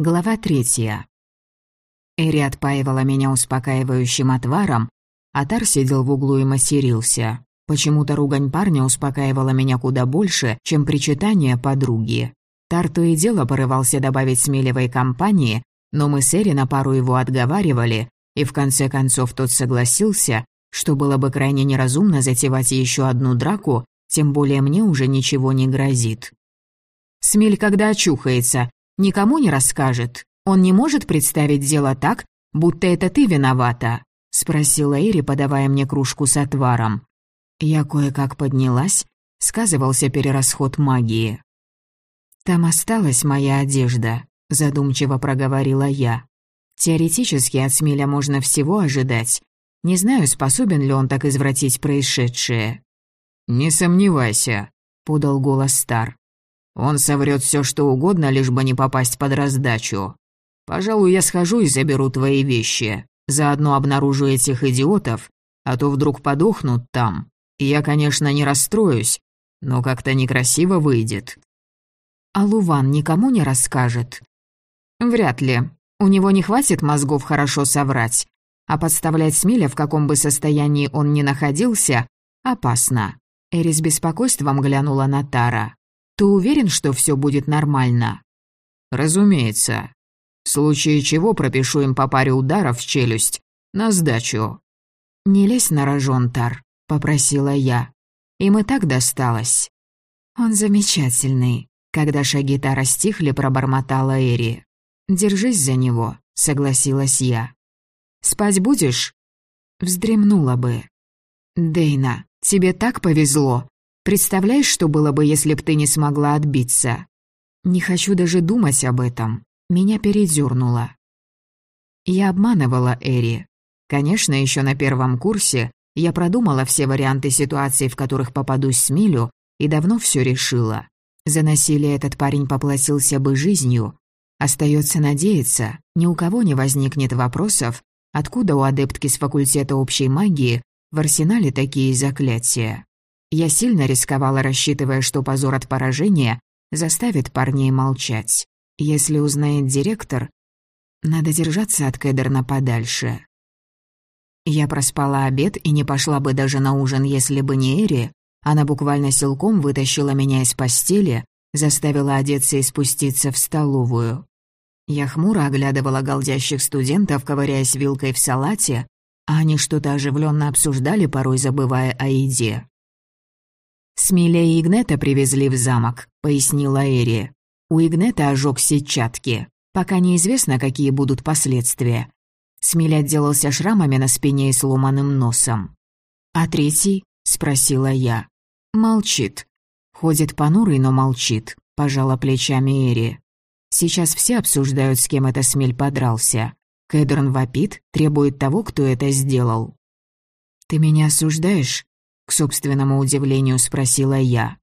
Глава третья. Эри отпаивала меня успокаивающим отваром, а Тар сидел в углу и матерился. Почему-то ругань парня успокаивала меня куда больше, чем причитание подруги. Тар то и дело порывался добавить смелевой компании, но мы с Эри на пару его отговаривали, и в конце концов тот согласился, что было бы крайне неразумно затевать еще одну драку, тем более мне уже ничего не грозит. Смель, когда очухается, Никому не расскажет? Он не может представить дело так, будто это ты виновата?» — спросила Ири, подавая мне кружку с отваром. Я кое-как поднялась, сказывался перерасход магии. «Там осталась моя одежда», — задумчиво проговорила я. «Теоретически от Смеля можно всего ожидать. Не знаю, способен ли он так извратить происшедшее». «Не сомневайся», — подал голос Стар. Он соврет все, что угодно, лишь бы не попасть под раздачу. Пожалуй, я схожу и заберу твои вещи. Заодно обнаружу этих идиотов, а то вдруг подохнут там. И я, конечно, не расстроюсь, но как-то некрасиво выйдет. А Луван никому не расскажет? Вряд ли. У него не хватит мозгов хорошо соврать. А подставлять Смиля, в каком бы состоянии он ни находился, опасно. Эри с беспокойством глянула на Тара. Ты уверен, что все будет нормально?» «Разумеется. В случае чего пропишу им по паре ударов в челюсть. На сдачу». «Не лезь на рожон, Тар», — попросила я. Им и так досталось. «Он замечательный», — когда шаги Тара стихли, пробормотала Эри. «Держись за него», — согласилась я. «Спать будешь?» Вздремнула бы. «Дейна, тебе так повезло. Представляешь, что было бы, если б ты не смогла отбиться? Не хочу даже думать об этом. Меня передёрнуло. Я обманывала Эри. Конечно, еще на первом курсе я продумала все варианты ситуаций, в которых попадусь с Милю, и давно все решила. За насилие этот парень поплатился бы жизнью. Остается надеяться, ни у кого не возникнет вопросов, откуда у адептки с факультета общей магии в арсенале такие заклятия. Я сильно рисковала, рассчитывая, что позор от поражения заставит парней молчать. Если узнает директор, надо держаться от Кедерна подальше. Я проспала обед и не пошла бы даже на ужин, если бы не Эри. Она буквально силком вытащила меня из постели, заставила одеться и спуститься в столовую. Я хмуро оглядывала голдящих студентов, ковыряясь вилкой в салате, а они что-то оживленно обсуждали, порой забывая о еде. «Смеле и Игнета привезли в замок», — пояснила Эри. «У Игнета ожог сетчатки. Пока неизвестно, какие будут последствия». Смель отделался шрамами на спине и сломанным носом. «А третий?» — спросила я. «Молчит. Ходит понурый, но молчит», — пожала плечами Эри. «Сейчас все обсуждают, с кем это Смель подрался. Кэдрон вопит, требует того, кто это сделал». «Ты меня осуждаешь?» К собственному удивлению спросила я.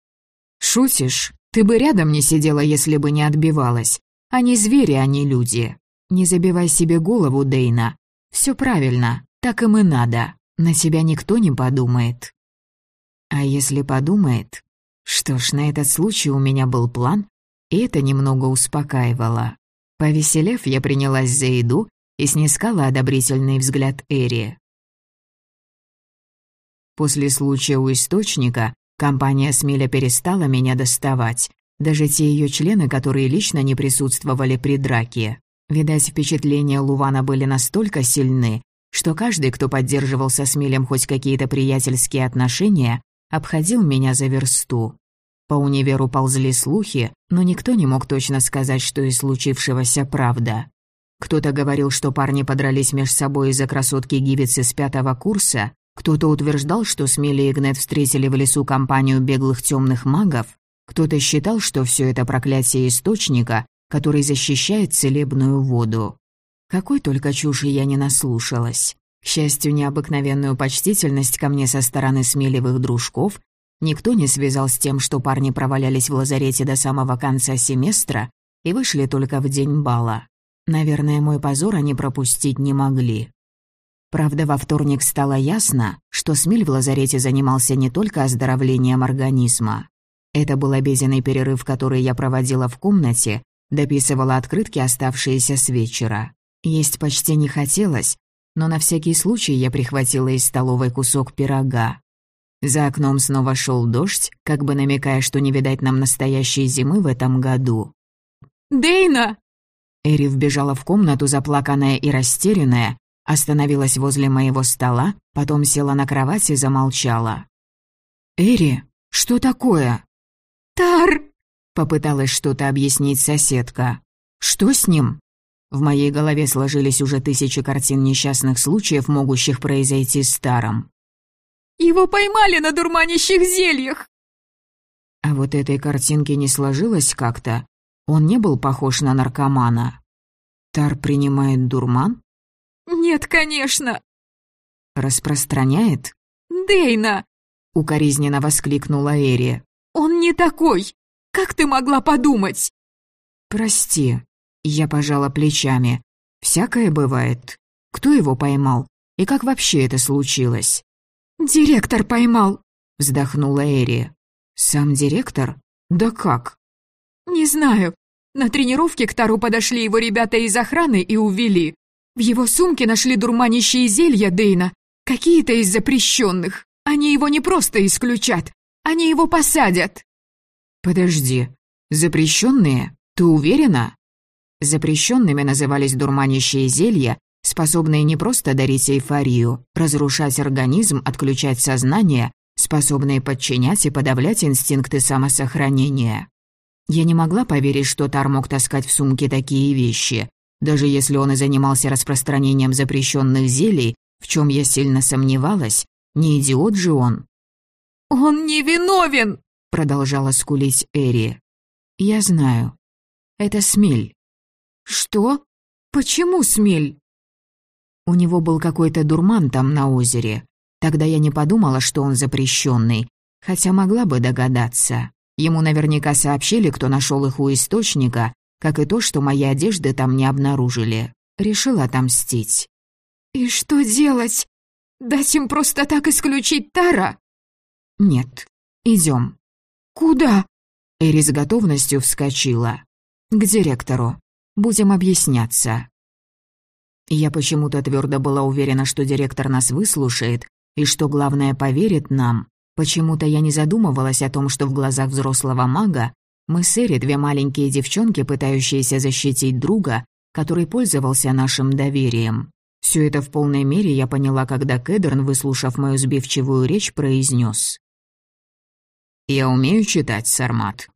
«Шутишь? Ты бы рядом не сидела, если бы не отбивалась. Они звери, а не люди. Не забивай себе голову, Дейна. Все правильно, так им и надо. На тебя никто не подумает». А если подумает? Что ж, на этот случай у меня был план, и это немного успокаивало. Повеселев, я принялась за еду и снискала одобрительный взгляд Эри. После случая у источника компания Смеля перестала меня доставать. Даже те ее члены, которые лично не присутствовали при драке. Видать, впечатления Лувана были настолько сильны, что каждый, кто поддерживал со Смелем хоть какие-то приятельские отношения, обходил меня за версту. По универу ползли слухи, но никто не мог точно сказать, что из случившегося правда. Кто-то говорил, что парни подрались между собой из-за красотки Гивицы с пятого курса, кто-то утверждал, что Смели и Гнет встретили в лесу компанию беглых темных магов, кто-то считал, что все это проклятие источника, который защищает целебную воду. Какой только чуши я не наслушалась. К счастью, необыкновенную почтительность ко мне со стороны смелевых дружков никто не связал с тем, что парни провалялись в лазарете до самого конца семестра и вышли только в день бала. Наверное, мой позор они пропустить не могли. Правда, во вторник стало ясно, что Смиль в лазарете занимался не только оздоровлением организма. Это был обеденный перерыв, который я проводила в комнате, дописывала открытки, оставшиеся с вечера. Есть почти не хотелось, но на всякий случай я прихватила из столовой кусок пирога. За окном снова шел дождь, как бы намекая, что не видать нам настоящей зимы в этом году. «Дейна!» Эри вбежала в комнату, заплаканная и растерянная, остановилась возле моего стола, потом села на кровать и замолчала. «Эри, что такое?» «Тар!» — попыталась что-то объяснить соседка. «Что с ним?» В моей голове сложились уже тысячи картин несчастных случаев, могущих произойти с Таром. «Его поймали на дурманящих зельях!» А вот этой картинки не сложилось как-то. Он не был похож на наркомана. Тар принимает дурман? «Нет, конечно!» «Распространяет?» «Дейна!» — укоризненно воскликнула Эри. «Он не такой! Как ты могла подумать?» «Прости», — я пожала плечами. «Всякое бывает. Кто его поймал? И как вообще это случилось?» «Директор поймал», — вздохнула Эри. «Сам директор? Да как?» «Не знаю. На тренировке к Тару подошли его ребята из охраны и увели. В его сумке нашли дурманящие зелья Дейна, какие-то из запрещенных. Они его не просто исключат, они его посадят. Подожди, запрещенные? Ты уверена? Запрещенными назывались дурманящие зелья, способные не просто дарить эйфорию, разрушать организм, отключать сознание, способные подчинять и подавлять инстинкты самосохранения. Я не могла поверить, что Тар мог таскать в сумке такие вещи, даже если он и занимался распространением запрещенных зелий, в чем я сильно сомневалась, не идиот же он. «Он не виновен!» — продолжала скулить Эри. «Я знаю. Это Смель». «Что? Почему Смель?» У него был какой-то дурман там на озере. Тогда я не подумала, что он запрещенный, хотя могла бы догадаться. Ему наверняка сообщили, кто нашел их у источника, как и то, что мои одежды там не обнаружили. Решил отомстить. «И что делать? Дать им просто так исключить Тара?» «Нет. Идем. «Куда?» Эри с готовностью вскочила. «К директору. Будем объясняться». Я почему-то твердо была уверена, что директор нас выслушает и, что главное, поверит нам. Почему-то я не задумывалась о том, что в глазах взрослого мага мы с Эри две маленькие девчонки, пытающиеся защитить друга, который пользовался нашим доверием. Все это в полной мере я поняла, когда Кедерн, выслушав мою сбивчивую речь, произнес. «Я умею читать, Сармат.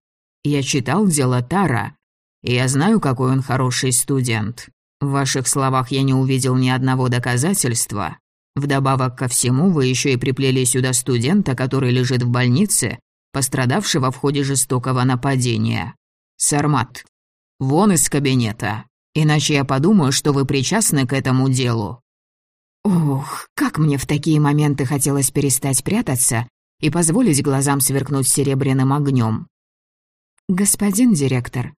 Я читал дело Тара, и я знаю, какой он хороший студент. В ваших словах я не увидел ни одного доказательства. Вдобавок ко всему, вы еще и приплели сюда студента, который лежит в больнице пострадавшего в ходе жестокого нападения. Сармат, вон из кабинета, иначе я подумаю, что вы причастны к этому делу». Ох, как мне в такие моменты хотелось перестать прятаться и позволить глазам сверкнуть серебряным огнем. «Господин директор,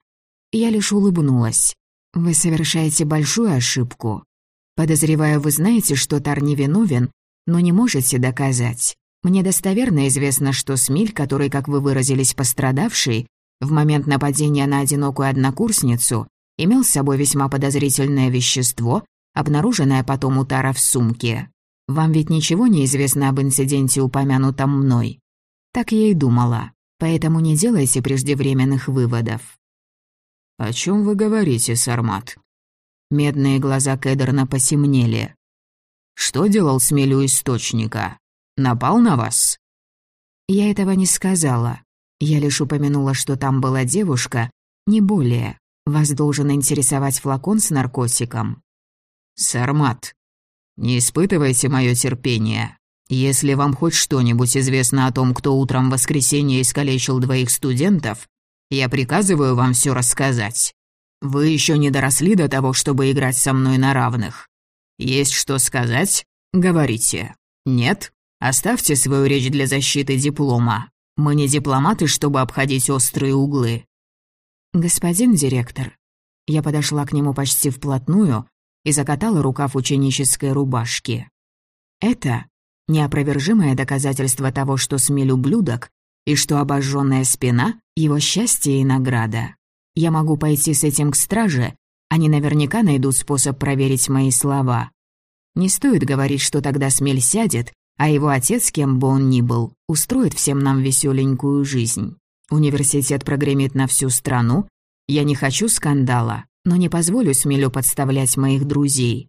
я лишь улыбнулась. Вы совершаете большую ошибку. Подозреваю, вы знаете, что Тар невиновен, но не можете доказать. Мне достоверно известно, что Смиль, который, как вы выразились, пострадавший, в момент нападения на одинокую однокурсницу, имел с собой весьма подозрительное вещество, обнаруженное потом у Тара в сумке. Вам ведь ничего не известно об инциденте, упомянутом мной? Так я и думала, поэтому не делайте преждевременных выводов. «О чем вы говорите, Сармат?» Медные глаза Кедерна посемнели. «Что делал Смелю источника?» Напал на вас?» Я этого не сказала. Я лишь упомянула, что там была девушка, не более. Вас должен интересовать флакон с наркотиком. Сармат, не испытывайте мое терпение. Если вам хоть что-нибудь известно о том, кто утром в воскресенье искалечил двоих студентов, я приказываю вам все рассказать. Вы еще не доросли до того, чтобы играть со мной на равных. Есть что сказать? Говорите. Нет? Оставьте свою речь для защиты диплома. Мы не дипломаты, чтобы обходить острые углы». «Господин директор». Я подошла к нему почти вплотную и закатала рукав ученической рубашки. «Это неопровержимое доказательство того, что Смель ублюдок, и что обожженная спина — его счастье и награда. Я могу пойти с этим к страже, они наверняка найдут способ проверить мои слова. Не стоит говорить, что тогда Смель сядет, а его отец, кем бы он ни был, устроит всем нам веселенькую жизнь. Университет прогремит на всю страну. Я не хочу скандала, но не позволю Смелю подставлять моих друзей.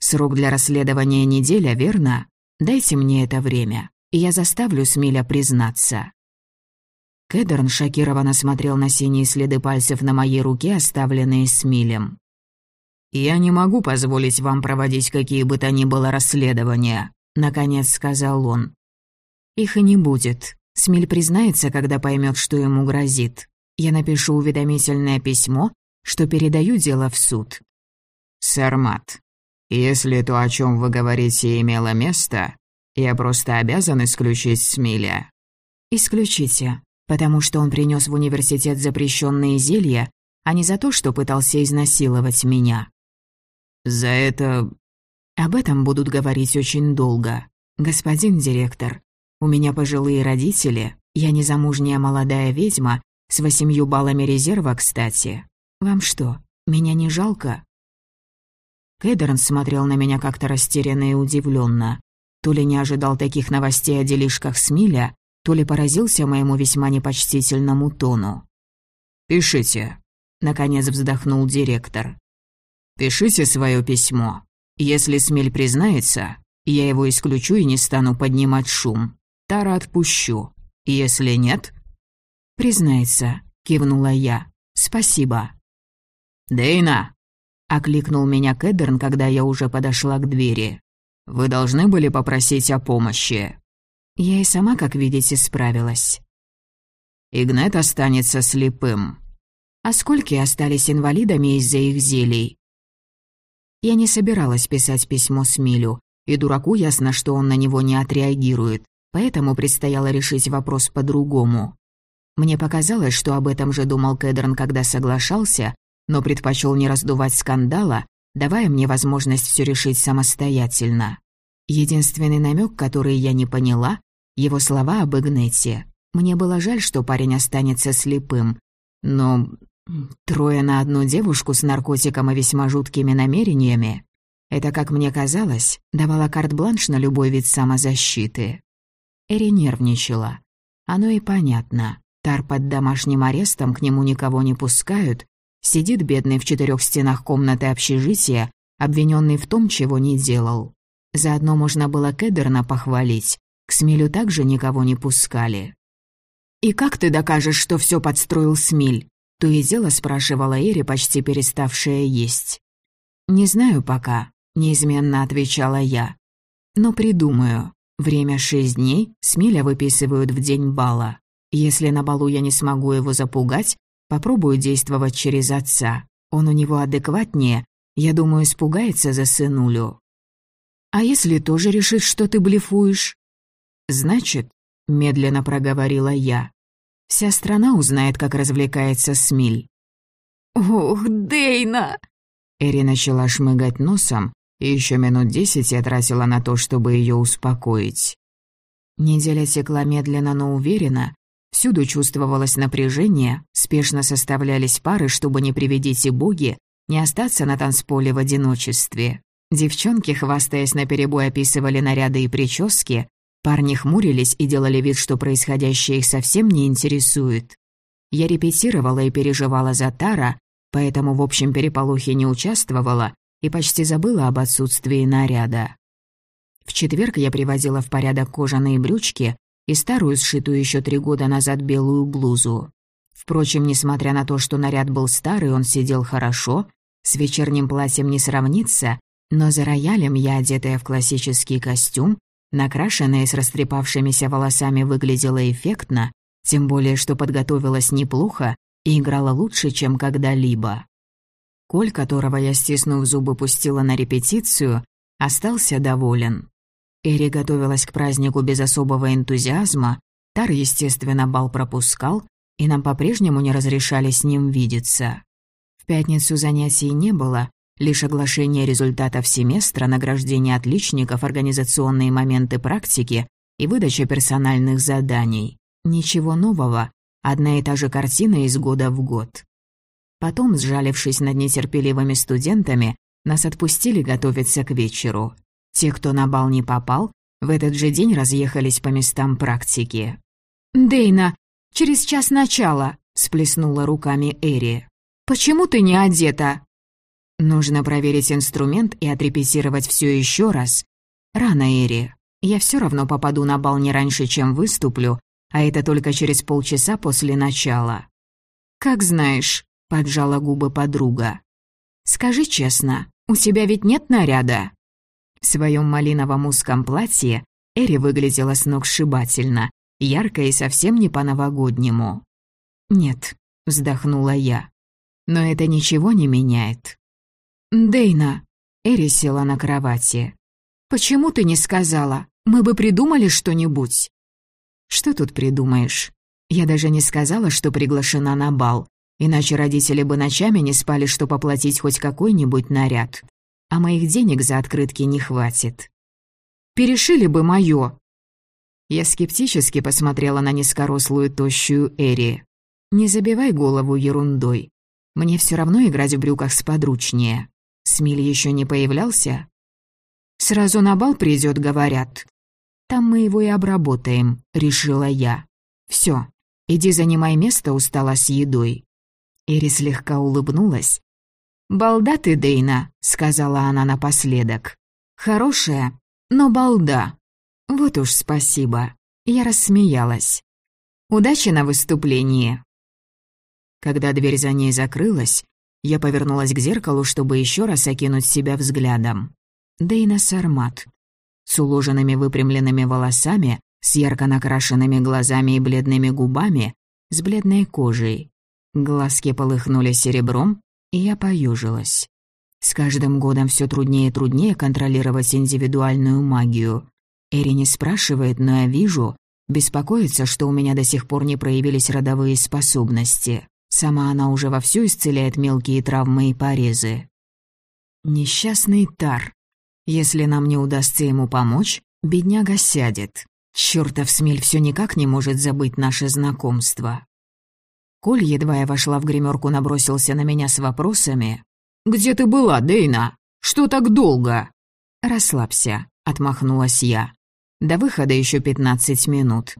Срок для расследования неделя, верно? Дайте мне это время, и я заставлю Смеля признаться». Кедерн шокированно смотрел на синие следы пальцев на моей руке, оставленные Смилем. «Я не могу позволить вам проводить какие бы то ни было расследования», — наконец сказал он. «Их и не будет. Смиль признается, когда поймет, что ему грозит. Я напишу уведомительное письмо, что передаю дело в суд». «Сэр Мат, если то, о чем вы говорите, имело место, я просто обязан исключить Смиля». «Исключите, потому что он принес в университет запрещенные зелья, а не за то, что пытался изнасиловать меня». «За это...» «Об этом будут говорить очень долго. Господин директор, у меня пожилые родители, я незамужняя молодая ведьма, с восемью баллами резерва, кстати. Вам что, меня не жалко?» Кэдерн смотрел на меня как-то растерянно и удивленно. То ли не ожидал таких новостей о делишках Смиля, то ли поразился моему весьма непочтительному тону. «Пишите», — наконец вздохнул директор. «Пишите свое письмо. Если Смель признается, я его исключу и не стану поднимать шум. Тара отпущу. Если нет...» «Признается», — кивнула я. «Спасибо». «Дейна!» Окликнул меня Кэдерн, когда я уже подошла к двери. «Вы должны были попросить о помощи». Я и сама, как видите, справилась. Игнет останется слепым. А сколько остались инвалидами из-за их зелий? Я не собиралась писать письмо Смилю, и дураку ясно, что он на него не отреагирует, поэтому предстояло решить вопрос по-другому. Мне показалось, что об этом же думал Кэдерн, когда соглашался, но предпочел не раздувать скандала, давая мне возможность все решить самостоятельно. Единственный намек, который я не поняла, его слова об Игнете. Мне было жаль, что парень останется слепым, но трое на одну девушку с наркотиком и весьма жуткими намерениями — это, как мне казалось, давало карт-бланш на любой вид самозащиты. Эри нервничала. Оно и понятно. Тар под домашним арестом, к нему никого не пускают, Сидит бедный в четырех стенах комнаты общежития, обвиненный в том, чего не делал. Заодно можно было Кедерна похвалить. К Смилю также никого не пускали. «И как ты докажешь, что все подстроил Смиль?» То и дело спрашивала Эри, почти переставшая есть. «Не знаю пока», — неизменно отвечала я. «Но придумаю. Время шесть дней, Смиля выписывают в день бала. Если на балу я не смогу его запугать, Попробую действовать через отца. Он у него адекватнее. Я думаю, испугается за сынулю. А если тоже решит, что ты блефуешь? Значит, медленно проговорила я. Вся страна узнает, как развлекается Смиль. «Ох, Дейна!» Эри начала шмыгать носом, и еще минут десять я тратила на то, чтобы ее успокоить. Неделя текла медленно, но уверенно, Всюду чувствовалось напряжение, спешно составлялись пары, чтобы не приведите боги, не остаться на танцполе в одиночестве. Девчонки, хвастаясь наперебой, описывали наряды и прически, парни хмурились и делали вид, что происходящее их совсем не интересует. Я репетировала и переживала за Тара, поэтому в общем переполохе не участвовала и почти забыла об отсутствии наряда. В четверг я приводила в порядок кожаные брючки, и старую, сшитую еще три года назад белую блузу. Впрочем, несмотря на то, что наряд был старый, он сидел хорошо, с вечерним платьем не сравнится, но за роялем я, одетая в классический костюм, накрашенная с растрепавшимися волосами, выглядела эффектно, тем более, что подготовилась неплохо и играла лучше, чем когда-либо. Коль, которого я, стиснув зубы, пустила на репетицию, остался доволен. Эри готовилась к празднику без особого энтузиазма, Тар, естественно, бал пропускал, и нам по-прежнему не разрешали с ним видеться. В пятницу занятий не было, лишь оглашение результатов семестра, награждение отличников, организационные моменты практики и выдача персональных заданий. Ничего нового, одна и та же картина из года в год. Потом, сжалившись над нетерпеливыми студентами, нас отпустили готовиться к вечеру. Те, кто на бал не попал, в этот же день разъехались по местам практики. «Дейна, через час начала», — сплеснула руками Эри. «Почему ты не одета?» «Нужно проверить инструмент и отрепетировать все еще раз. Рано, Эри. Я все равно попаду на бал не раньше, чем выступлю, а это только через полчаса после начала». «Как знаешь», — поджала губы подруга. «Скажи честно, у тебя ведь нет наряда?» В своем малиновом узком платье Эри выглядела сногсшибательно, ярко и совсем не по-новогоднему. «Нет», — вздохнула я, — «но это ничего не меняет». «Дейна», — Эри села на кровати, — «почему ты не сказала? Мы бы придумали что-нибудь». «Что тут придумаешь? Я даже не сказала, что приглашена на бал, иначе родители бы ночами не спали, чтобы оплатить хоть какой-нибудь наряд. А моих денег за открытки не хватит. Перешили бы моё. Я скептически посмотрела на низкорослую тощую Эри. «Не забивай голову ерундой. Мне все равно играть в брюках сподручнее. Смиль еще не появлялся?» «Сразу на бал придет, говорят». «Там мы его и обработаем», — решила я. Все, Иди занимай место у стола с едой». Эри слегка улыбнулась. «Балда ты, Дейна», — сказала она напоследок. «Хорошая, но балда». «Вот уж спасибо». Я рассмеялась. «Удачи на выступлении». Когда дверь за ней закрылась, я повернулась к зеркалу, чтобы еще раз окинуть себя взглядом. Дейна Сармат. С уложенными выпрямленными волосами, с ярко накрашенными глазами и бледными губами, с бледной кожей. Глазки полыхнули серебром, и я поюжилась. С каждым годом все труднее и труднее контролировать индивидуальную магию. Эри не спрашивает, но я вижу, беспокоится, что у меня до сих пор не проявились родовые способности. Сама она уже вовсю исцеляет мелкие травмы и порезы. Несчастный Тар. Если нам не удастся ему помочь, бедняга сядет. Чёртов смель все никак не может забыть наше знакомство. Коль, едва я вошла в гримерку, набросился на меня с вопросами. «Где ты была, Дейна? Что так долго?» «Расслабься», — отмахнулась я. «До выхода еще пятнадцать минут».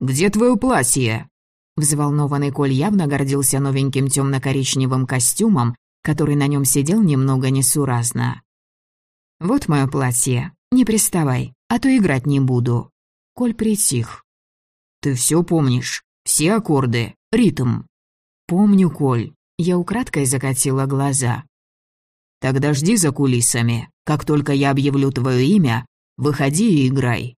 «Где твое платье?» Взволнованный Коль явно гордился новеньким темно-коричневым костюмом, который на нем сидел немного несуразно. «Вот мое платье. Не приставай, а то играть не буду». Коль притих. «Ты все помнишь? Все аккорды? Ритм?» «Помню, Коль». Я украдкой закатила глаза. «Тогда жди за кулисами. Как только я объявлю твое имя, выходи и играй».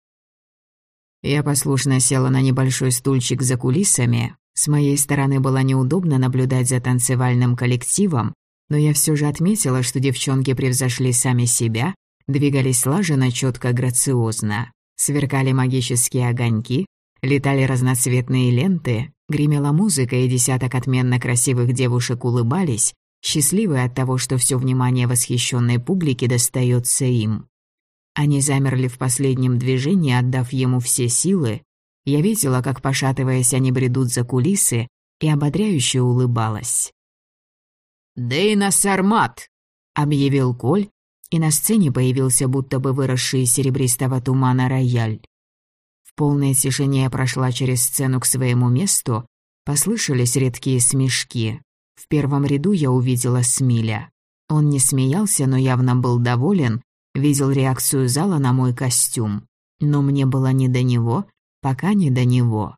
Я послушно села на небольшой стульчик за кулисами. С моей стороны было неудобно наблюдать за танцевальным коллективом, но я все же отметила, что девчонки превзошли сами себя, двигались слаженно, четко, грациозно. Сверкали магические огоньки, летали разноцветные ленты, гремела музыка, и десяток отменно красивых девушек улыбались, счастливые от того, что все внимание восхищенной публики достается им. Они замерли в последнем движении, отдав ему все силы. Я видела, как, пошатываясь, они бредут за кулисы, и ободряюще улыбалась. «Дейна Сармат!» — объявил Коль, и на сцене появился будто бы выросший из серебристого тумана рояль. В полной тишине я прошла через сцену к своему месту, послышались редкие смешки. В первом ряду я увидела Смиля. Он не смеялся, но явно был доволен, видел реакцию зала на мой костюм. Но мне было не до него, пока не до него.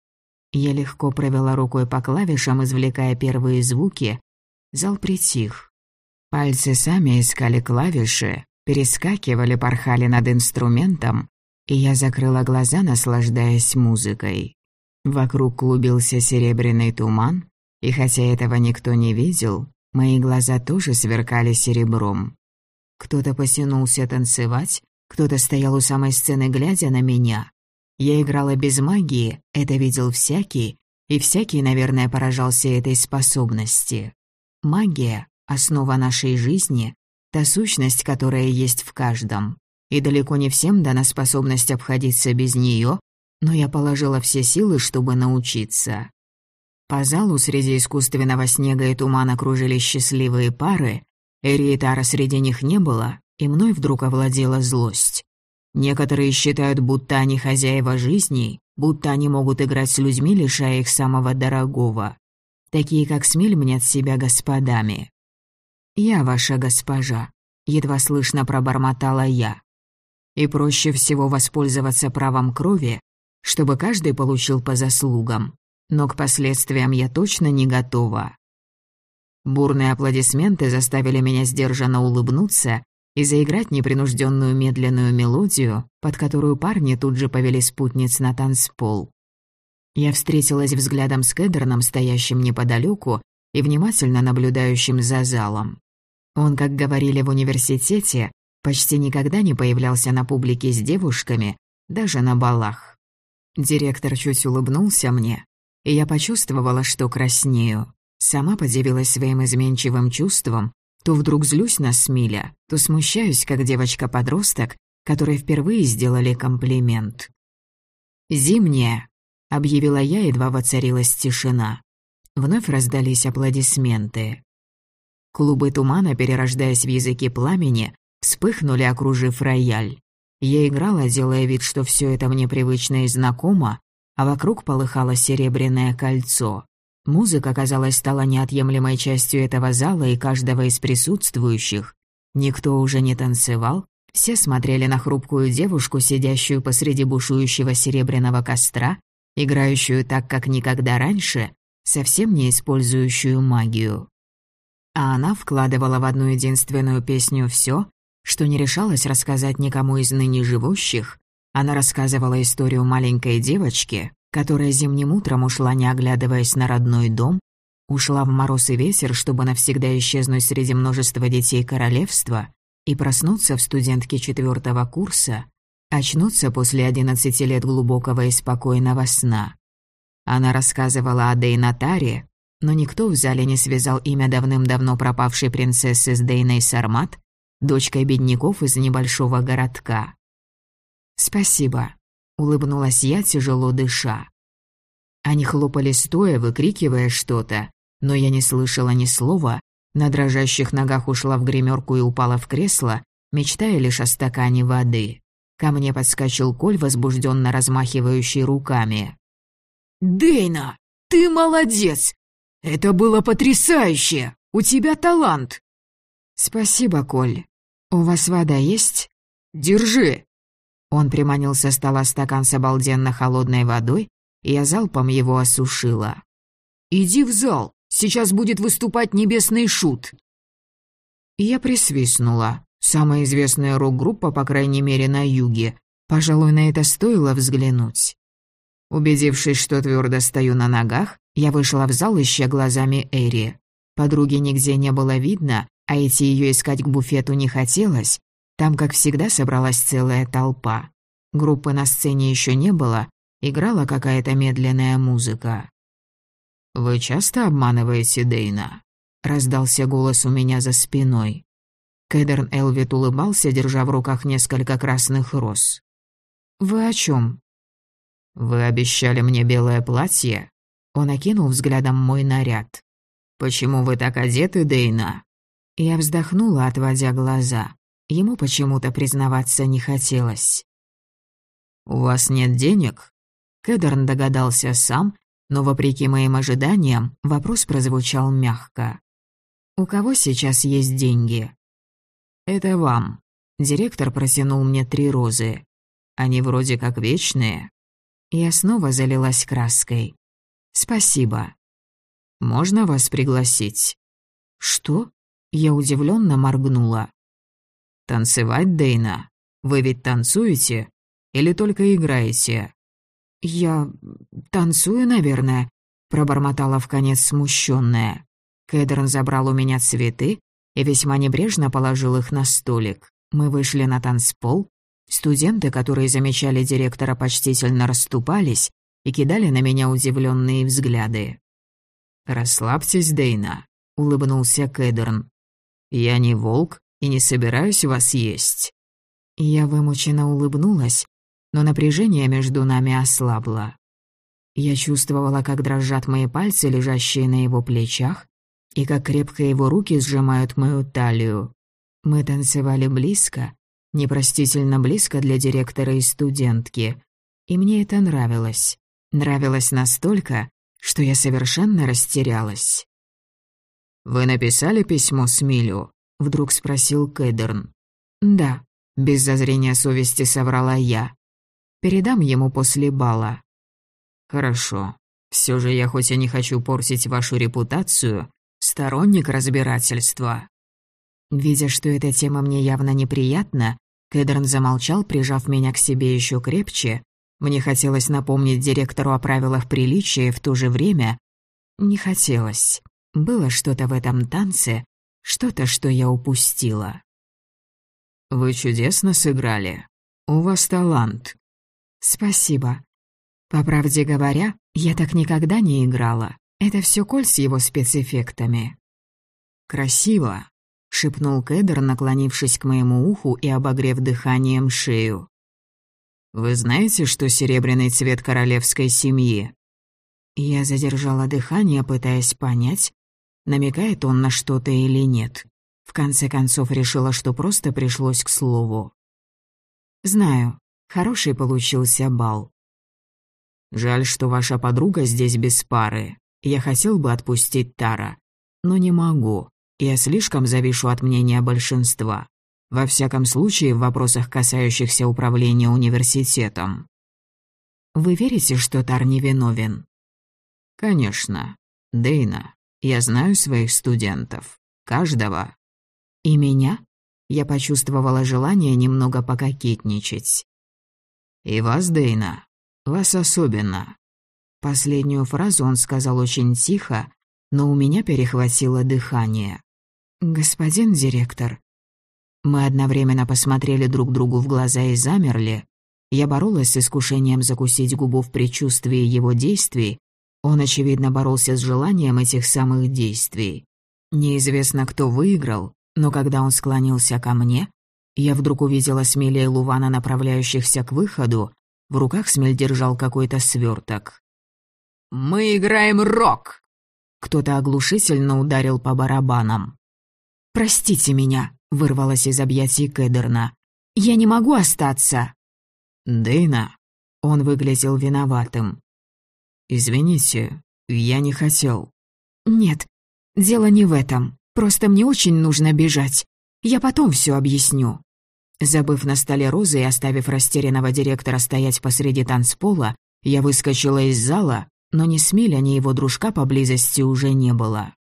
Я легко провела рукой по клавишам, извлекая первые звуки. Зал притих. Пальцы сами искали клавиши, перескакивали, порхали над инструментом, и я закрыла глаза, наслаждаясь музыкой. Вокруг клубился серебряный туман, и хотя этого никто не видел, мои глаза тоже сверкали серебром. Кто-то потянулся танцевать, кто-то стоял у самой сцены, глядя на меня. Я играла без магии, это видел всякий, и всякий, наверное, поражался этой способности. Магия Основа нашей жизни — та сущность, которая есть в каждом. И далеко не всем дана способность обходиться без нее, но я положила все силы, чтобы научиться. По залу среди искусственного снега и тумана кружили счастливые пары. Эри и Тара среди них не было, и мной вдруг овладела злость. Некоторые считают, будто они хозяева жизни, будто они могут играть с людьми, лишая их самого дорогого. Такие, как Смель, мнят себя господами. «Я ваша госпожа», — едва слышно пробормотала я. «И проще всего воспользоваться правом крови, чтобы каждый получил по заслугам но к последствиям я точно не готова. Бурные аплодисменты заставили меня сдержанно улыбнуться и заиграть непринужденную медленную мелодию, под которую парни тут же повели спутниц на танцпол. Я встретилась взглядом с Кедерном, стоящим неподалеку и внимательно наблюдающим за залом. Он, как говорили в университете, почти никогда не появлялся на публике с девушками, даже на балах. Директор чуть улыбнулся мне, и я почувствовала, что краснею. Сама подивилась своим изменчивым чувством, то вдруг злюсь на Смиля, то смущаюсь, как девочка-подросток, которой впервые сделали комплимент. «Зимняя», — объявила я, едва воцарилась тишина. Вновь раздались аплодисменты. Клубы тумана, перерождаясь в языки пламени, вспыхнули, окружив рояль. Я играла, делая вид, что все это мне привычно и знакомо, а вокруг полыхало серебряное кольцо. Музыка, казалось, стала неотъемлемой частью этого зала и каждого из присутствующих. Никто уже не танцевал, все смотрели на хрупкую девушку, сидящую посреди бушующего серебряного костра, играющую так, как никогда раньше, совсем не использующую магию. А она вкладывала в одну единственную песню все, что не решалась рассказать никому из ныне живущих, она рассказывала историю маленькой девочки, которая зимним утром ушла, не оглядываясь на родной дом, ушла в мороз и ветер, чтобы навсегда исчезнуть среди множества детей королевства и проснуться в студентке четвертого курса, очнуться после одиннадцати лет глубокого и спокойного сна. Она рассказывала о Дейнатаре, но никто в зале не связал имя давным-давно пропавшей принцессы с Дейной Сармат, дочкой бедняков из небольшого городка. «Спасибо», — улыбнулась я, тяжело дыша. Они хлопали стоя, выкрикивая что-то, но я не слышала ни слова, на дрожащих ногах ушла в гримерку и упала в кресло, мечтая лишь о стакане воды. Ко мне подскочил Коль, возбужденно размахивающий руками. «Дейна, ты молодец! Это было потрясающе! У тебя талант!» «Спасибо, Коль. У вас вода есть?» «Держи!» Он приманил со стола стакан с обалденно холодной водой, и я залпом его осушила. «Иди в зал, сейчас будет выступать небесный шут». Я присвистнула. Самая известная рок-группа, по крайней мере, на юге. Пожалуй, на это стоило взглянуть. Убедившись, что твердо стою на ногах, я вышла в зал, ища глазами Эри. Подруги нигде не было видно, а идти ее искать к буфету не хотелось, там, как всегда, собралась целая толпа. Группы на сцене еще не было, играла какая-то медленная музыка. «Вы часто обманываете Дейна?» — раздался голос у меня за спиной. Кэдерн Элвит улыбался, держа в руках несколько красных роз. «Вы о чем? «Вы обещали мне белое платье?» Он окинул взглядом мой наряд. «Почему вы так одеты, Дейна?» Я вздохнула, отводя глаза. Ему почему-то признаваться не хотелось. «У вас нет денег?» Кедерн догадался сам, но, вопреки моим ожиданиям, вопрос прозвучал мягко. «У кого сейчас есть деньги?» «Это вам». Директор протянул мне три розы. Они вроде как вечные. Я снова залилась краской. «Спасибо». «Можно вас пригласить?» «Что?» Я удивленно моргнула. «Танцевать, Дейна? Вы ведь танцуете? Или только играете?» «Я... танцую, наверное», — пробормотала в конец смущенная. Кэдрон забрал у меня цветы и весьма небрежно положил их на столик. Мы вышли на танцпол. Студенты, которые замечали директора, почтительно расступались и кидали на меня удивленные взгляды. «Расслабьтесь, Дейна», — улыбнулся Кэдерн. «Я не волк и не собираюсь вас есть». Я вымученно улыбнулась, но напряжение между нами ослабло. Я чувствовала, как дрожат мои пальцы, лежащие на его плечах, и как крепко его руки сжимают мою талию. Мы танцевали близко, непростительно близко для директора и студентки, и мне это нравилось. Нравилось настолько, что я совершенно растерялась. «Вы написали письмо Смилю?» — вдруг спросил Кэдерн. «Да», — без зазрения совести соврала я. «Передам ему после бала». «Хорошо. Все же я хоть и не хочу портить вашу репутацию, сторонник разбирательства». Видя, что эта тема мне явно неприятна, Кэдерн замолчал, прижав меня к себе еще крепче. Мне хотелось напомнить директору о правилах приличия, и в то же время... Не хотелось. Было что-то в этом танце, что-то, что я упустила. «Вы чудесно сыграли. У вас талант». «Спасибо. По правде говоря, я так никогда не играла. Это все Коль с его спецэффектами». «Красиво», — шепнул Кэдер, наклонившись к моему уху и обогрев дыханием шею. «Вы знаете, что серебряный цвет королевской семьи?» Я задержала дыхание, пытаясь понять, намекает он на что-то или нет. В конце концов решила, что просто пришлось к слову. «Знаю, хороший получился бал». «Жаль, что ваша подруга здесь без пары. Я хотел бы отпустить Тара, но не могу. Я слишком завишу от мнения большинства. Во всяком случае, в вопросах, касающихся управления университетом». «Вы верите, что Тар невиновен?» «Конечно. Дейна, я знаю своих студентов. Каждого. И меня? Я почувствовала желание немного пококетничать. И вас, Дейна. Вас особенно. Последнюю фразу он сказал очень тихо, но у меня перехватило дыхание. «Господин директор». Мы одновременно посмотрели друг другу в глаза и замерли. Я боролась с искушением закусить губу в предчувствии его действий, он, очевидно, боролся с желанием этих самых действий. Неизвестно, кто выиграл, но когда он склонился ко мне, я вдруг увидела Смеля Лувана, направляющихся к выходу. В руках Смель держал какой-то сверток. «Мы играем рок!» Кто-то оглушительно ударил по барабанам. «Простите меня», — вырвалось из объятий Кедерна. «Я не могу остаться». «Дэйна». Он выглядел виноватым. «Извините, я не хотел». «Нет, дело не в этом. Просто мне очень нужно бежать. Я потом все объясню». Забыв на столе розы и оставив растерянного директора стоять посреди танцпола, я выскочила из зала, но ни Смеля, ни его дружка поблизости уже не было.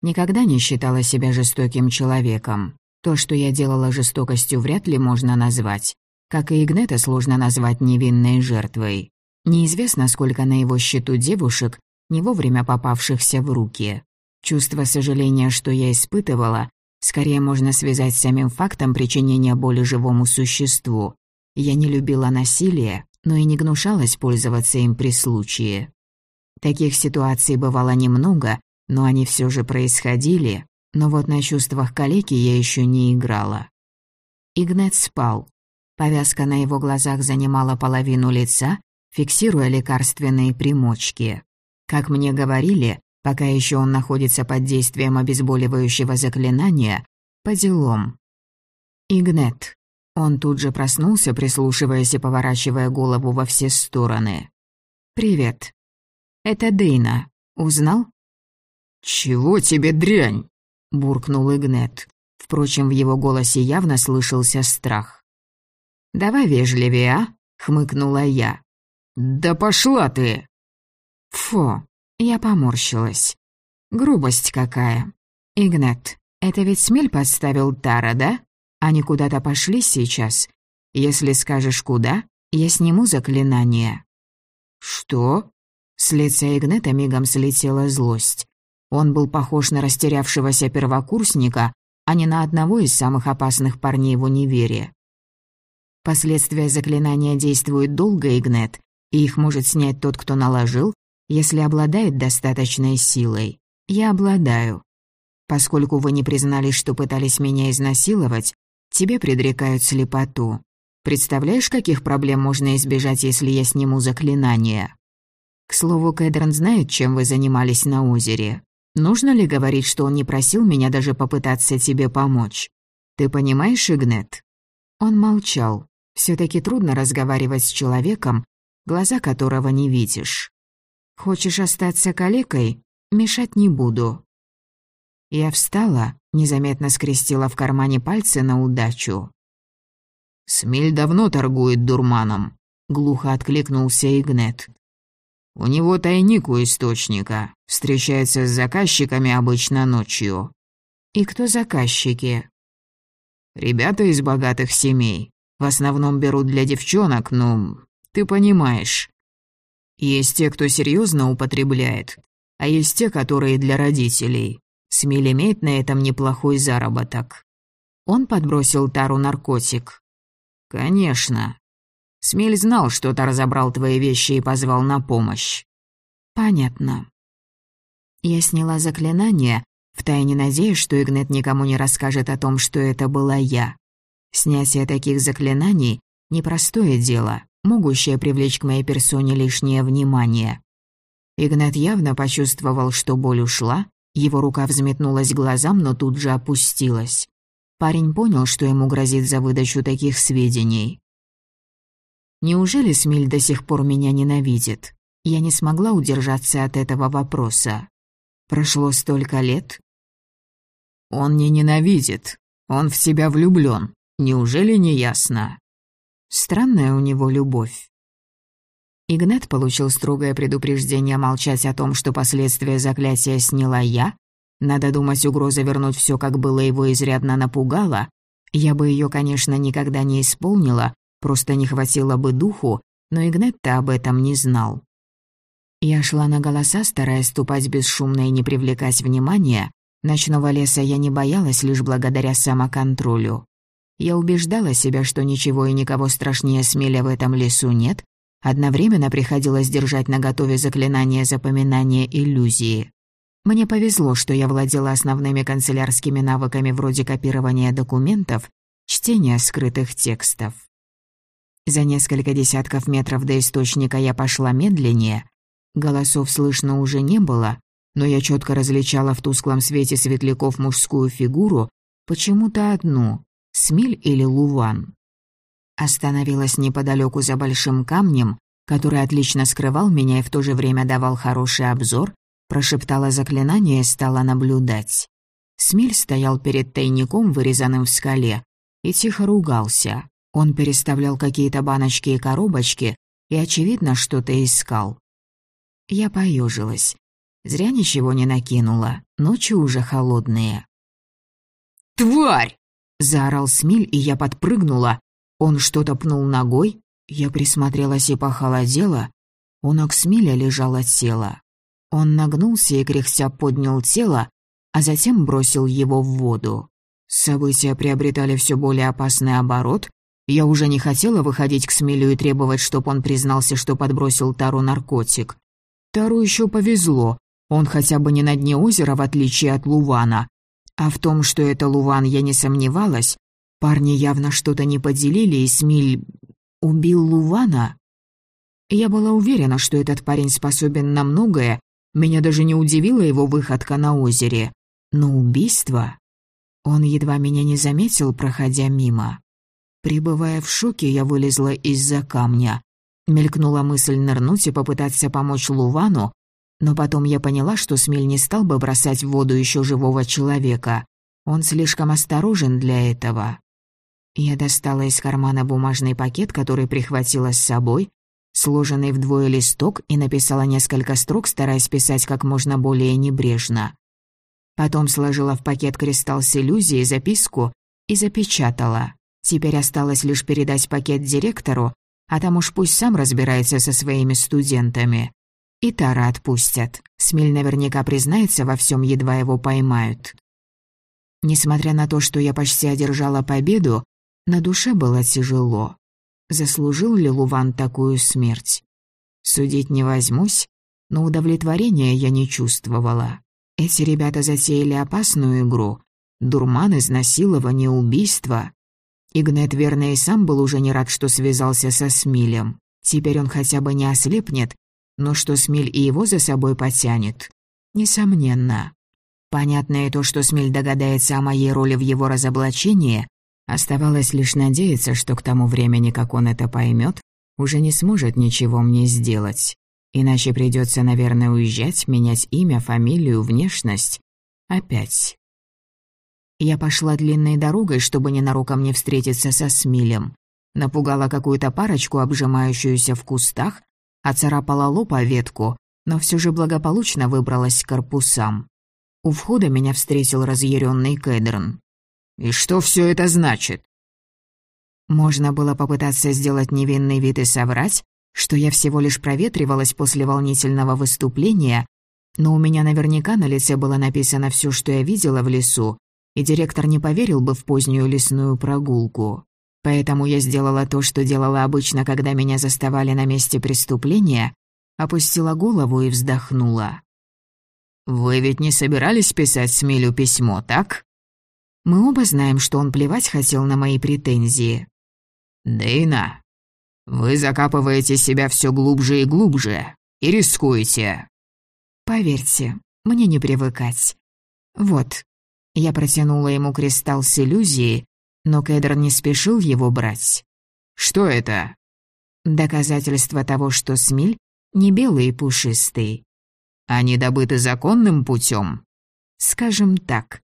Никогда не считала себя жестоким человеком. То, что я делала жестокостью, вряд ли можно назвать. Как и Игнета сложно назвать невинной жертвой. Неизвестно, сколько на его счету девушек, не вовремя попавшихся в руки. Чувство сожаления, что я испытывала, скорее можно связать с самим фактом причинения боли живому существу. Я не любила насилие, но и не гнушалась пользоваться им при случае. Таких ситуаций бывало немного, но они все же происходили, но вот на чувствах калеки я еще не играла. Игнет спал. Повязка на его глазах занимала половину лица, фиксируя лекарственные примочки. Как мне говорили, пока еще он находится под действием обезболивающего заклинания, по делам. Игнет. Он тут же проснулся, прислушиваясь и поворачивая голову во все стороны. «Привет. Это Дейна. Узнал?» «Чего тебе дрянь?» — буркнул Игнет. Впрочем, в его голосе явно слышался страх. «Давай вежливее, а?» — хмыкнула я. «Да пошла ты!» Фу, я поморщилась. Грубость какая. Игнат, это ведь Смель подставил Тара, да? Они куда-то пошли сейчас. Если скажешь куда, я сниму заклинание. Что? С лица Игнета мигом слетела злость. Он был похож на растерявшегося первокурсника, а не на одного из самых опасных парней в универе. Последствия заклинания действуют долго, Игнет, и их может снять тот, кто наложил, если обладает достаточной силой. Я обладаю. Поскольку вы не признались, что пытались меня изнасиловать, тебе предрекают слепоту. Представляешь, каких проблем можно избежать, если я сниму заклинание? К слову, Кэдрон знает, чем вы занимались на озере. Нужно ли говорить, что он не просил меня даже попытаться тебе помочь? Ты понимаешь, Игнет?» Он молчал. все таки трудно разговаривать с человеком, глаза которого не видишь. «Хочешь остаться калекой? Мешать не буду». Я встала, незаметно скрестила в кармане пальцы на удачу. «Смель давно торгует дурманом», — глухо откликнулся Игнет. «У него тайник у источника, встречается с заказчиками обычно ночью». «И кто заказчики?» «Ребята из богатых семей. В основном берут для девчонок, ну, ты понимаешь. Есть те, кто серьезно употребляет, а есть те, которые для родителей. Смель имеет на этом неплохой заработок». Он подбросил Тару наркотик. «Конечно. Смель знал, что ты разобрал твои вещи и позвал на помощь». «Понятно». Я сняла заклинание, втайне надеясь, что Игнет никому не расскажет о том, что это была я. Снятие таких заклинаний — непростое дело, могущее привлечь к моей персоне лишнее внимание. Игнат явно почувствовал, что боль ушла, его рука взметнулась глазам, но тут же опустилась. Парень понял, что ему грозит за выдачу таких сведений. Неужели Смиль до сих пор меня ненавидит? Я не смогла удержаться от этого вопроса. Прошло столько лет. Он не ненавидит. Он в тебя влюблён. Неужели не ясно? Странная у него любовь. Игнат получил строгое предупреждение молчать о том, что последствия заклятия сняла я, надо думать, угроза вернуть все, как было, его изрядно напугала. Я бы ее, конечно, никогда не исполнила, просто не хватило бы духу, но Игнетта об этом не знал. Я шла на голоса, стараясь ступать бесшумно и не привлекать внимания. Ночного леса я не боялась лишь благодаря самоконтролю. Я убеждала себя, что ничего и никого страшнее смеля в этом лесу нет. Одновременно приходилось держать наготове заклинание запоминания иллюзии. Мне повезло, что я владела основными канцелярскими навыками вроде копирования документов, чтения скрытых текстов. За несколько десятков метров до источника я пошла медленнее. Голосов слышно уже не было, но я четко различала в тусклом свете светляков мужскую фигуру, почему-то одну — Смиль или Луван. Остановилась неподалеку за большим камнем, который отлично скрывал меня и в то же время давал хороший обзор, Прошептала заклинание и стала наблюдать. Смиль стоял перед тайником, вырезанным в скале, и тихо ругался. Он переставлял какие-то баночки и коробочки и, очевидно, что-то искал. Я поежилась. Зря ничего не накинула, ночи уже холодные. «Тварь!» — заорал Смиль, и я подпрыгнула. Он что-то пнул ногой, я присмотрелась и похолодела. У ног Смиля лежало тело. Он нагнулся и кряхтя поднял тело, а затем бросил его в воду. События приобретали все более опасный оборот. Я уже не хотела выходить к Смелю и требовать, чтобы он признался, что подбросил Тару наркотик. Тару еще повезло, он хотя бы не на дне озера, в отличие от Лувана. А в том, что это Луван, я не сомневалась. Парни явно что-то не поделили, и Смиль убил Лувана. Я была уверена, что этот парень способен на многое, меня даже не удивила его выходка на озере. Но убийство... Он едва меня не заметил, проходя мимо. Прибывая в шоке, я вылезла из-за камня. Мелькнула мысль нырнуть и попытаться помочь Лувану, но потом я поняла, что Смель не стал бы бросать в воду еще живого человека. Он слишком осторожен для этого. Я достала из кармана бумажный пакет, который прихватила с собой, сложенный вдвое листок и написала несколько строк, стараясь писать как можно более небрежно. Потом сложила в пакет кристалл с иллюзией записку и запечатала. Теперь осталось лишь передать пакет директору, а там уж пусть сам разбирается со своими студентами. И Тара отпустят. Смель наверняка признается во всем, едва его поймают. Несмотря на то, что я почти одержала победу, на душе было тяжело. Заслужил ли Луван такую смерть? Судить не возьмусь, но удовлетворения я не чувствовала. Эти ребята затеяли опасную игру. Дурман, изнасилование, убийство. Игнет верно и сам был уже не рад, что связался со Смилем. Теперь он хотя бы не ослепнет, но что Смиль и его за собой потянет. Несомненно. Понятно и то, что Смиль догадается о моей роли в его разоблачении, оставалось лишь надеяться, что к тому времени, как он это поймет, уже не сможет ничего мне сделать. Иначе придется, наверное, уезжать, менять имя, фамилию, внешность. Опять. Я пошла длинной дорогой, чтобы ненароком не встретиться со Смилем. Напугала какую-то парочку, обжимающуюся в кустах, оцарапала лоб о ветку, но все же благополучно выбралась к корпусам. У входа меня встретил разъяренный Кэдерн. «И что все это значит?» Можно было попытаться сделать невинный вид и соврать, что я всего лишь проветривалась после волнительного выступления, но у меня наверняка на лице было написано все, что я видела в лесу, и директор не поверил бы в позднюю лесную прогулку. Поэтому я сделала то, что делала обычно, когда меня заставали на месте преступления, опустила голову и вздохнула. «Вы ведь не собирались писать Смилю письмо, так?» Мы оба знаем, что он плевать хотел на мои претензии. «Дейна, вы закапываете себя все глубже и глубже и рискуете». «Поверьте, мне не привыкать. Вот, я протянула ему кристалл с иллюзией, но Кедр не спешил его брать. «Что это?» «Доказательство того, что Смиль не белый и пушистый». «Они добыты законным путем?» «Скажем так.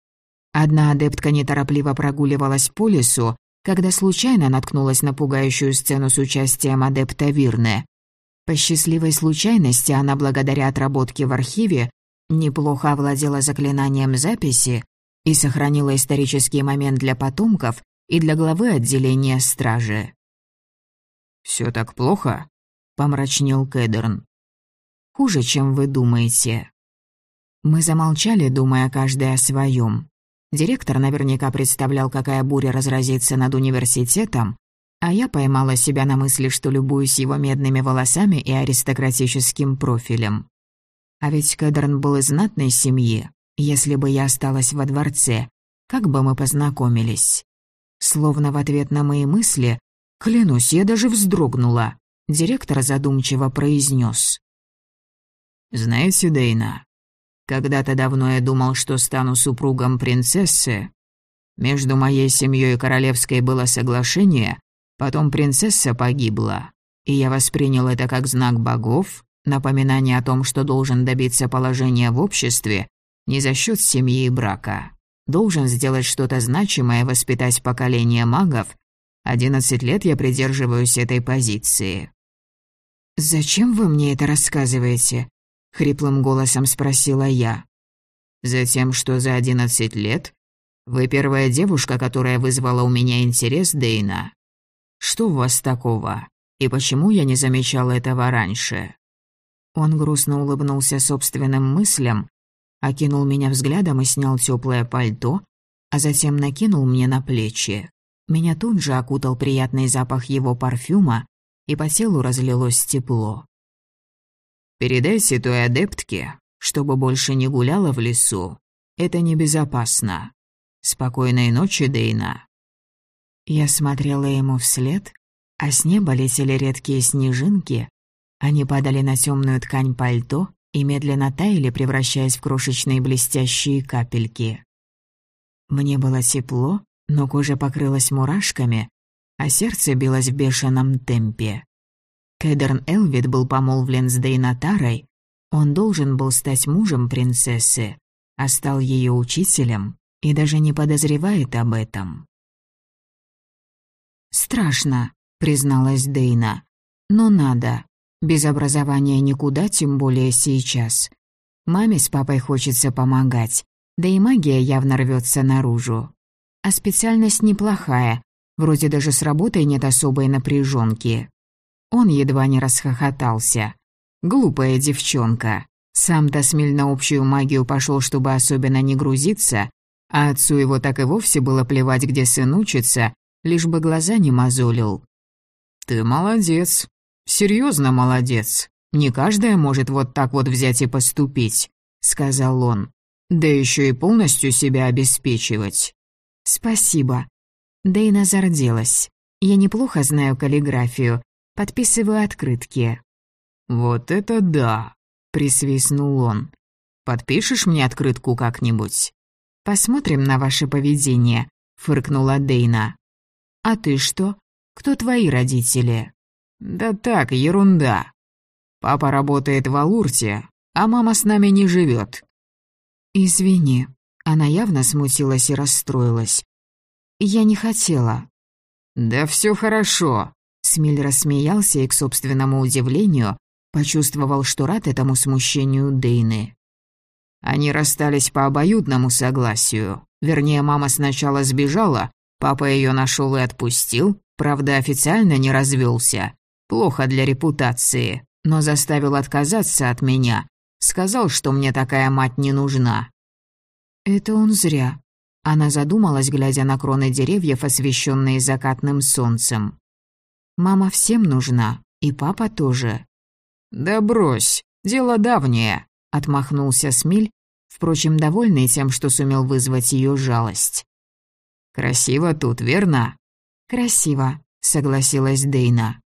Одна адептка неторопливо прогуливалась по лесу, когда случайно наткнулась на пугающую сцену с участием адепта Вирне. По счастливой случайности она, благодаря отработке в архиве, неплохо овладела заклинанием записи и сохранила исторический момент для потомков и для главы отделения стражи. «Всё так плохо?» — помрачнел Кэдерн. «Хуже, чем вы думаете». Мы замолчали, думая каждый о своем. Директор наверняка представлял, какая буря разразится над университетом, а я поймала себя на мысли, что любуюсь его медными волосами и аристократическим профилем. А ведь Кэдерн был из знатной семьи, если бы я осталась во дворце, как бы мы познакомились? Словно в ответ на мои мысли, клянусь, я даже вздрогнула. Директор задумчиво произнес: «Знаете, Дейна, когда-то давно я думал, что стану супругом принцессы. Между моей семьей и королевской было соглашение, потом принцесса погибла, и я воспринял это как знак богов, напоминание о том, что должен добиться положения в обществе не за счет семьи и брака. Должен сделать что-то значимое, воспитать поколение магов. Одиннадцать лет я придерживаюсь этой позиции. «Зачем вы мне это рассказываете?» — хриплым голосом спросила я. «Затем, что за одиннадцать лет вы первая девушка, которая вызвала у меня интерес, Дейна. Что у вас такого? И почему я не замечал этого раньше?» Он грустно улыбнулся собственным мыслям, окинул меня взглядом и снял теплое пальто, а затем накинул мне на плечи. Меня тут же окутал приятный запах его парфюма, и по телу разлилось тепло. «Передайте той адептке, чтобы больше не гуляла в лесу. Это небезопасно. Спокойной ночи, Дейна». Я смотрела ему вслед, а с неба летели редкие снежинки. Они падали на темную ткань пальто, и медленно таяли, превращаясь в крошечные блестящие капельки. Мне было тепло, но кожа покрылась мурашками, а сердце билось в бешеном темпе. Кэдерн Элвид был помолвлен с Дейнатарой, он должен был стать мужем принцессы, а стал ее учителем и даже не подозревает об этом. «Страшно», — призналась Дейна, — «но надо. Без образования никуда, тем более сейчас. Маме с папой хочется помогать, да и магия явно рвется наружу. А специальность неплохая, вроде даже с работой нет особой напряженки. Он едва не расхохотался. Глупая девчонка. Сам-то смель на общую магию пошел, чтобы особенно не грузиться, а отцу его так и вовсе было плевать, где сын учится, лишь бы глаза не мозолил. «Ты молодец», Серьезно молодец. Не каждая может вот так вот взять и поступить», — сказал он. «Да еще и полностью себя обеспечивать». «Спасибо. Дейна зарделась. «Я неплохо знаю каллиграфию. Подписываю открытки». «Вот это да!» — присвистнул он. «Подпишешь мне открытку как-нибудь?» «Посмотрим на ваше поведение», — фыркнула Дейна. «А ты что? Кто твои родители?» «Да так, ерунда. Папа работает в Алурте, а мама с нами не живет. «Извини». Она явно смутилась и расстроилась. «Я не хотела». «Да все хорошо». Смель рассмеялся и, к собственному удивлению, почувствовал, что рад этому смущению Дейны. Они расстались по обоюдному согласию. Вернее, мама сначала сбежала, папа ее нашел и отпустил, правда, официально не развелся. Плохо для репутации, но заставил отказаться от меня. Сказал, что мне такая мать не нужна. Это он зря. Она задумалась, глядя на кроны деревьев, освещенные закатным солнцем. Мама всем нужна, и папа тоже. Да брось, дело давнее, отмахнулся Смиль, впрочем, довольный тем, что сумел вызвать ее жалость. Красиво тут, верно? Красиво, согласилась Дейна.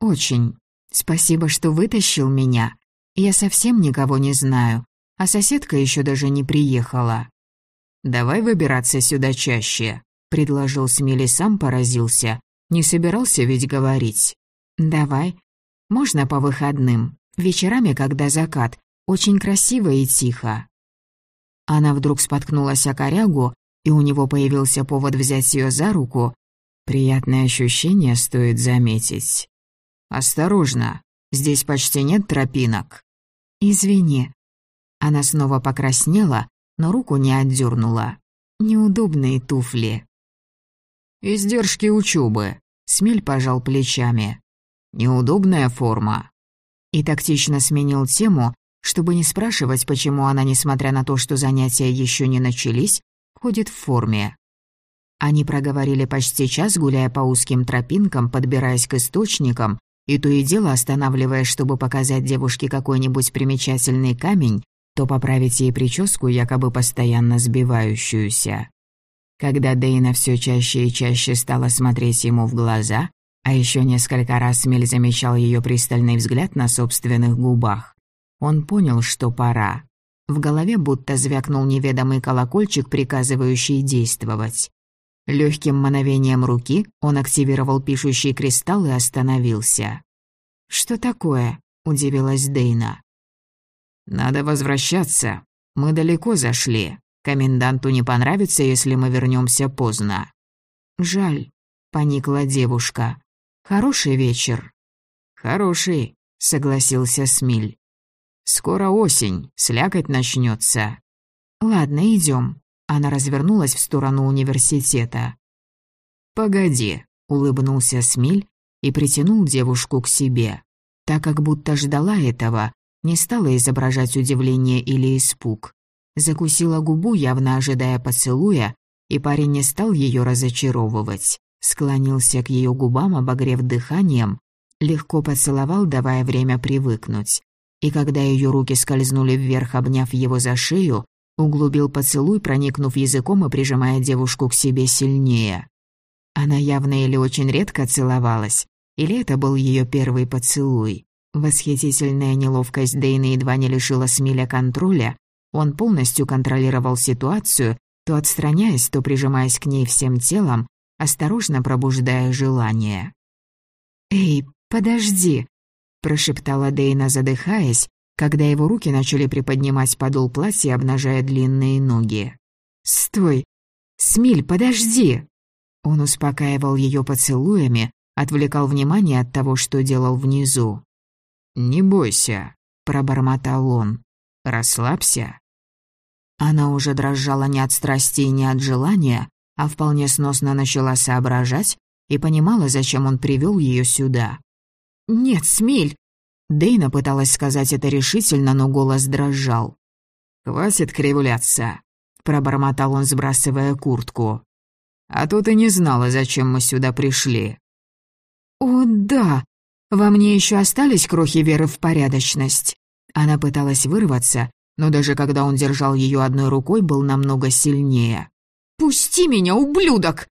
Очень. Спасибо, что вытащил меня. Я совсем никого не знаю, а соседка еще даже не приехала. «Давай выбираться сюда чаще», — предложил Смели сам поразился. Не собирался ведь говорить. «Давай. Можно по выходным. Вечерами, когда закат. Очень красиво и тихо». Она вдруг споткнулась о корягу, и у него появился повод взять ее за руку. Приятное ощущение стоит заметить. «Осторожно, здесь почти нет тропинок». «Извини». Она снова покраснела, но руку не отдернула. Неудобные туфли. «Издержки учебы», — Смель пожал плечами. «Неудобная форма». И тактично сменил тему, чтобы не спрашивать, почему она, несмотря на то, что занятия еще не начались, ходит в форме. Они проговорили почти час, гуляя по узким тропинкам, подбираясь к источникам, и то и дело останавливаясь, чтобы показать девушке какой-нибудь примечательный камень, то поправить ей прическу, якобы постоянно сбивающуюся. Когда Дейна все чаще и чаще стала смотреть ему в глаза, а еще несколько раз Мель замечал ее пристальный взгляд на собственных губах, он понял, что пора. В голове будто звякнул неведомый колокольчик, приказывающий действовать. Легким мановением руки он активировал пишущий кристалл и остановился. «Что такое?» – удивилась Дейна. «Надо возвращаться. Мы далеко зашли. Коменданту не понравится, если мы вернемся поздно». «Жаль», — поникла девушка. «Хороший вечер». «Хороший», — согласился Смиль. «Скоро осень, слякоть начнется. «Ладно, идем. Она развернулась в сторону университета. «Погоди», — улыбнулся Смиль и притянул девушку к себе. Так как будто ждала этого, не стала изображать удивление или испуг. Закусила губу, явно ожидая поцелуя, и парень не стал ее разочаровывать. Склонился к ее губам, обогрев дыханием, легко поцеловал, давая время привыкнуть. И когда ее руки скользнули вверх, обняв его за шею, углубил поцелуй, проникнув языком и прижимая девушку к себе сильнее. Она явно или очень редко целовалась, или это был ее первый поцелуй. Восхитительная неловкость Дейна едва не лишила Смиля контроля. Он полностью контролировал ситуацию, то отстраняясь, то прижимаясь к ней всем телом, осторожно пробуждая желание. «Эй, подожди!» – прошептала Дейна, задыхаясь, когда его руки начали приподнимать подол платья, обнажая длинные ноги. «Стой! Смиль, подожди!» Он успокаивал ее поцелуями, отвлекал внимание от того, что делал внизу. «Не бойся», — пробормотал он. «Расслабься». Она уже дрожала не от страсти и не от желания, а вполне сносно начала соображать и понимала, зачем он привел ее сюда. «Нет, Смиль!» Дейна пыталась сказать это решительно, но голос дрожал. «Хватит кривляться», — пробормотал он, сбрасывая куртку. «А то ты не знала, зачем мы сюда пришли». «О, да!» Во мне еще остались крохи веры в порядочность. Она пыталась вырваться, но даже когда он держал ее одной рукой, был намного сильнее. «Пусти меня, ублюдок!»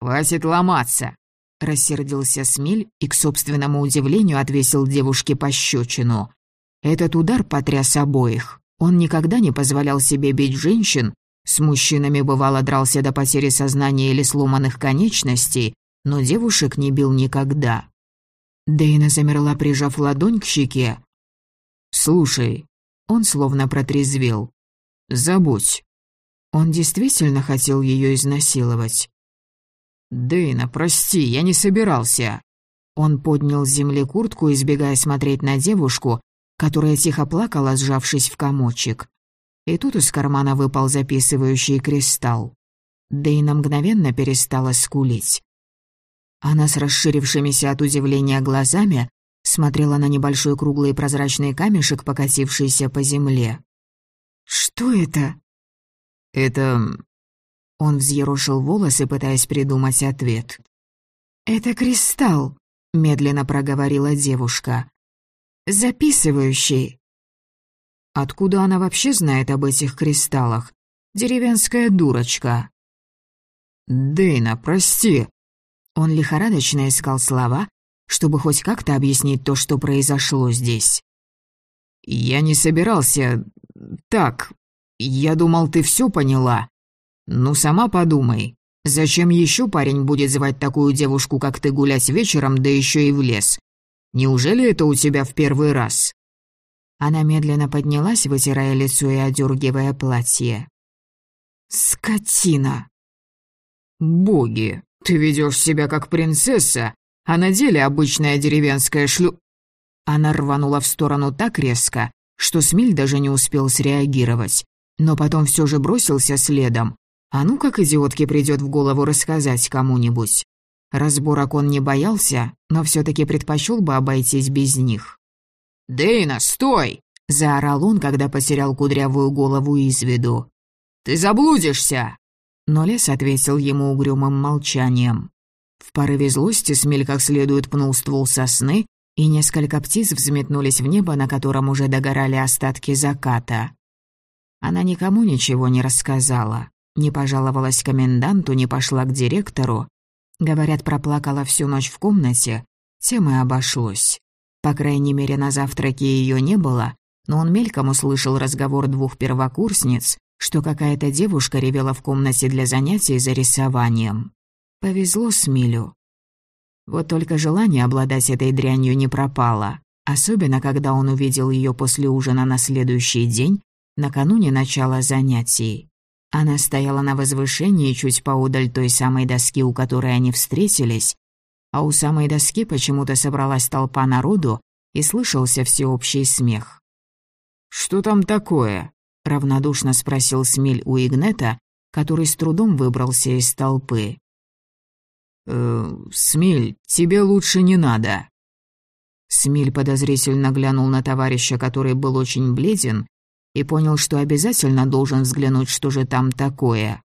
«Хватит ломаться!» — рассердился Смель и, к собственному удивлению, отвесил девушке пощечину. Этот удар потряс обоих. Он никогда не позволял себе бить женщин, с мужчинами бывало дрался до потери сознания или сломанных конечностей, но девушек не бил никогда. Дейна замерла, прижав ладонь к щеке. «Слушай», — он словно протрезвел. «Забудь». Он действительно хотел ее изнасиловать. «Дейна, прости, я не собирался». Он поднял с земли куртку, избегая смотреть на девушку, которая тихо плакала, сжавшись в комочек. И тут из кармана выпал записывающий кристалл. Дейна мгновенно перестала скулить. Она с расширившимися от удивления глазами смотрела на небольшой круглый прозрачный камешек, покатившийся по земле. «Что это?» «Это...» Он взъерошил волосы, пытаясь придумать ответ. «Это кристалл», — медленно проговорила девушка. «Записывающий». Откуда она вообще знает об этих кристаллах? Деревенская дурочка. «Дэйна, прости». Он лихорадочно искал слова, чтобы хоть как-то объяснить то, что произошло здесь. «Я не собирался... Так, я думал, ты все поняла. Ну, сама подумай. Зачем еще парень будет звать такую девушку, как ты, гулять вечером, да еще и в лес? Неужели это у тебя в первый раз?» Она медленно поднялась, вытирая лицо и одергивая платье. «Скотина!» «Боги, ты ведешь себя как принцесса, а на деле обычная деревенская шлю...» Она рванула в сторону так резко, что Смиль даже не успел среагировать, но потом все же бросился следом. А ну как идиотке придет в голову рассказать кому-нибудь. Разборок он не боялся, но все таки предпочел бы обойтись без них. «Дейна, стой!» — заорал он, когда потерял кудрявую голову из виду. «Ты заблудишься!» Но лес ответил ему угрюмым молчанием. В порыве злости Смель как следует пнул ствол сосны, и несколько птиц взметнулись в небо, на котором уже догорали остатки заката. Она никому ничего не рассказала, не пожаловалась коменданту, не пошла к директору. Говорят, проплакала всю ночь в комнате, тем и обошлось. По крайней мере, на завтраке ее не было, но он мельком услышал разговор двух первокурсниц, что какая-то девушка ревела в комнате для занятий за рисованием. Повезло Смилю. Вот только желание обладать этой дрянью не пропало, особенно когда он увидел ее после ужина на следующий день, накануне начала занятий. Она стояла на возвышении чуть поодаль той самой доски, у которой они встретились, а у самой доски почему-то собралась толпа народу и слышался всеобщий смех. «Что там такое?» — равнодушно спросил Смель у Игнета, который с трудом выбрался из толпы. «Э, «Смель, тебе лучше не надо». Смиль подозрительно глянул на товарища, который был очень бледен, и понял, что обязательно должен взглянуть, что же там такое.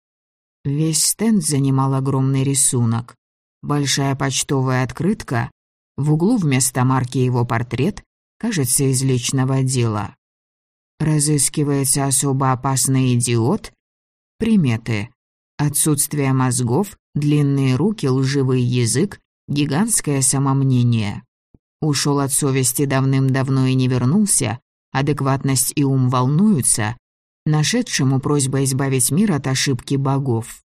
Весь стенд занимал огромный рисунок. Большая почтовая открытка, в углу вместо марки его портрет, кажется, из личного дела. Разыскивается особо опасный идиот. Приметы. Отсутствие мозгов, длинные руки, лживый язык, гигантское самомнение. Ушел от совести давным-давно и не вернулся, адекватность и ум волнуются, нашедшему просьба избавить мир от ошибки богов.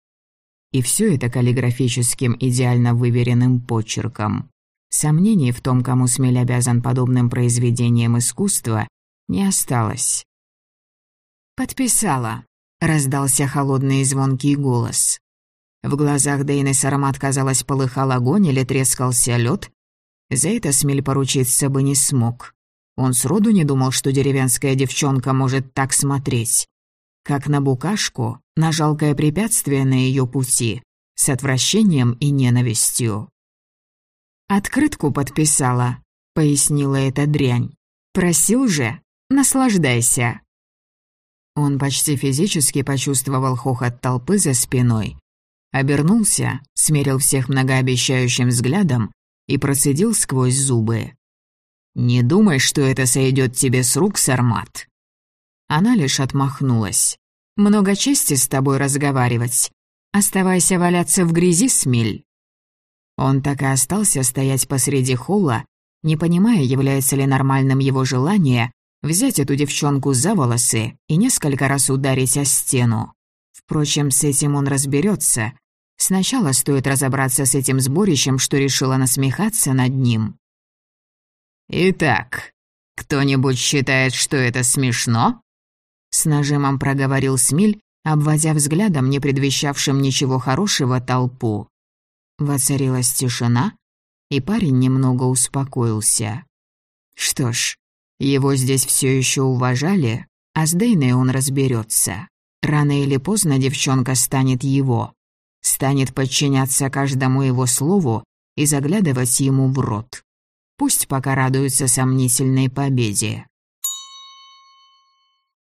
И все это каллиграфическим идеально выверенным почерком. Сомнений в том, кому Смель обязан подобным произведением искусства, не осталось. «Подписала», — раздался холодный и звонкий голос. В глазах Дейны Сарамат, казалось, полыхал огонь или трескался лед. За это Смель поручиться бы не смог. Он сроду не думал, что деревенская девчонка может так смотреть как на букашку, на жалкое препятствие на ее пути, с отвращением и ненавистью. «Открытку подписала», — пояснила эта дрянь. «Просил же, наслаждайся». Он почти физически почувствовал хохот толпы за спиной. Обернулся, смерил всех многообещающим взглядом и процедил сквозь зубы. «Не думай, что это сойдет тебе с рук, Сармат. Она лишь отмахнулась. «Много чести с тобой разговаривать. Оставайся валяться в грязи, Смиль». Он так и остался стоять посреди холла, не понимая, является ли нормальным его желание взять эту девчонку за волосы и несколько раз ударить о стену. Впрочем, с этим он разберется. Сначала стоит разобраться с этим сборищем, что решило насмехаться над ним. «Итак, кто-нибудь считает, что это смешно?» С нажимом проговорил Смиль, обводя взглядом, не предвещавшим ничего хорошего, толпу. Воцарилась тишина, и парень немного успокоился. Что ж, его здесь все еще уважали, а с Дейной он разберется. Рано или поздно девчонка станет его. Станет подчиняться каждому его слову и заглядывать ему в рот. Пусть пока радуется сомнительной победе.